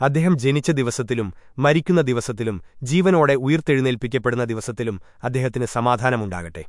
അദ്ദേഹം ജനിച്ച ദിവസത്തിലും മരിക്കുന്ന ദിവസത്തിലും ജീവനോടെ ഉയിർത്തെഴുന്നേൽപ്പിക്കപ്പെടുന്ന ദിവസത്തിലും അദ്ദേഹത്തിന് സമാധാനമുണ്ടാകട്ടെ.